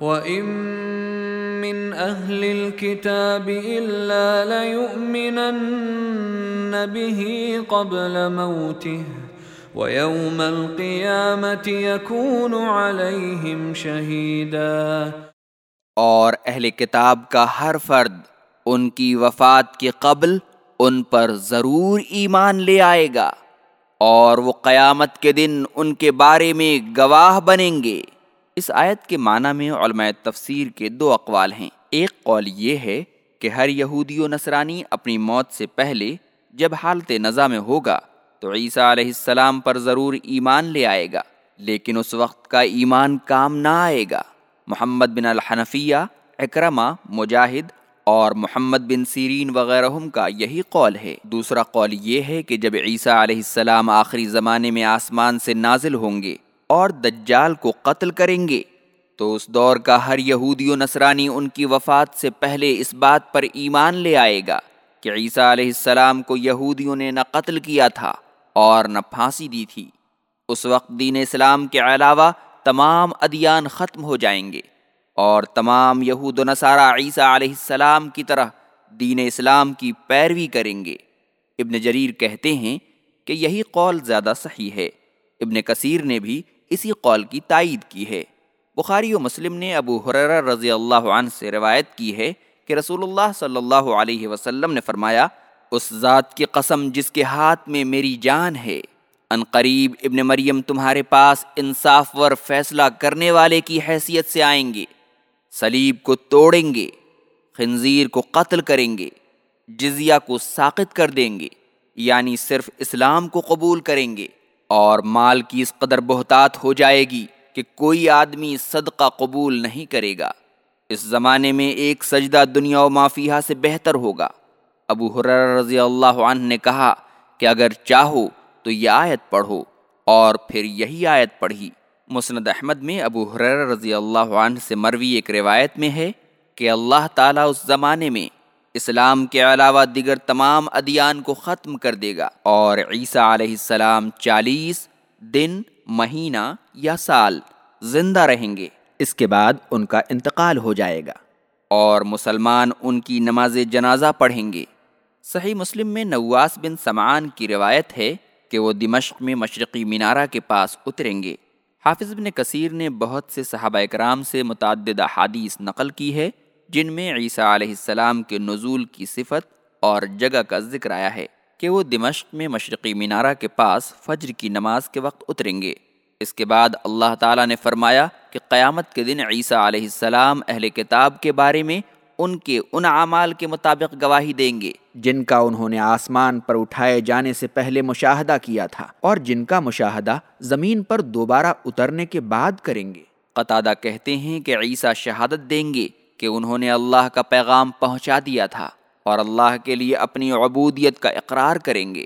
وَإِن مِّنْ أَهْلِ الْكِتَابِ إِلَّا لَيُؤْمِنَنَّ بِهِ قَبْلَ مَوْتِهِ وَيَوْمَ الْقِيَامَةِ يَكُونُ عَلَيْهِمْ شَهِيدًا اور اہل کتاب کا ہر فرد ان کی وفات کے قبل ان پر ضرور ایمان لے آئے گا اور وہ قیامت کے دن ان کے بارے میں گواہ بنیں گے۔ اس آیت کے معنی میں علماء تفسیر کے دو اقوال ہیں۔ ایک قول یہ ہے کہ ہر یہودی و نصرانی اپنی موت سے پہلے جب حالت نزا میں ہوگا تو عیسیٰ علیہ السلام پر ضرور ایمان لے آئے گا، لیکن اس وقت کا ایمان کام نہ آئے گا۔ محمد بن الحنفیہ اکرما مجاہد اور محمد بن سیرین وغیرہ کا یہی قول ہے۔ دوسرا قول یہ ہے کہ جب عیسیٰ علیہ السلام آخری زمانے میں آسمان سے نازل ہوں گے اور دجال کو قتل کریں گے۔ تو اس دور کا ہر یہودی و نصرانی ان کی وفات سے پہلے اس بات پر ایمان لے آئے گا کہ عیسیٰ علیہ السلام کو یہودیوں نے نہ قتل کیا تھا اور نہ پھانسی دی تھی۔ اس وقت دین اسلام کے علاوہ تمام ادیان ختم ہو جائیں گے اور تمام یہود و نصارہ عیسیٰ علیہ السلام کی طرح دین اسلام کی پیروی کریں گے۔ ابن جریر کہتے ہیں کہ یہی قول زیادہ صحیح ہے۔ ابن کثیر نے بھی اسی قول کی تائید کی ہے۔ بخاری و مسلم نے ابو حرر رضی اللہ عنہ سے روایت کی ہے کہ رسول اللہ صلی اللہ علیہ وسلم نے فرمایا، اس ذات کی قسم جس کے ہاتھ میں میری جان ہے، ان قریب ابن مریم تمہارے پاس انصاف ور فیصلہ کرنے والے کی حیثیت سے آئیں گے سلیب کو توڑیں گے، خنزیر کو قتل کریں گے، جزیہ کو ساقت کر دیں گے یعنی صرف اسلام کو قبول کریں گے۔ اور مال کی اس قدر بہتات ہو جائے گی کہ کوئی آدمی صدقہ قبول نہیں کرے گا۔ اس زمانے میں ایک سجدہ دنیا و مافیہ سے بہتر ہوگا۔ ابو حرر رضی اللہ عنہ نے کہا کہ اگر چاہو تو یہ آیت پڑھو اور پھر یہی آیت پڑھی۔ مسند احمد میں ابو حرر رضی اللہ عنہ سے مروی ایک روایت میں ہے کہ اللہ تعالیٰ اس زمانے میں اسلام کے علاوہ دیگر تمام ادیان کو ختم کر دے گا اور عیسیٰ علیہ السلام چالیس دن، مہینہ یا سال زندہ رہیں گے۔ اس کے بعد ان کا انتقال ہو جائے گا اور مسلمان ان کی نماز جنازہ پڑھیں گے۔ صحیح مسلم میں نواس بن سمان کی روایت ہے کہ وہ دمشق میں مشرقی مینارہ کے پاس اتریں گے۔ حافظ بن کثیر نے بہت سے صحابہ اکرام سے متعدد حادیث نقل کی ہے۔ جن میں عیسیٰ علیہ السلام کے نزول کی صفت اور جگہ کا ذکر آیا ہے کہ وہ دمشق میں مشرقی مینارہ کے پاس فجر کی نماز کے وقت اتریں گے۔ اس کے بعد اللہ تعالیٰ نے فرمایا کہ قیامت کے دن عیسیٰ علیہ السلام اہل کتاب کے بارے میں ان کے ان اعمال کے مطابق گواہی دیں گے، جن کا انہوں نے آسمان پر اٹھائے جانے سے پہلے مشاہدہ کیا تھا اور جن کا مشاہدہ زمین پر دوبارہ اترنے کے بعد کریں گے۔ قطادہ کہتے ہیں کہ عیسیٰ شہادت دیں گے کہ انہوں نے اللہ کا پیغام پہنچا دیا تھا اور اللہ کے لیے اپنی عبودیت کا اقرار کریں گے۔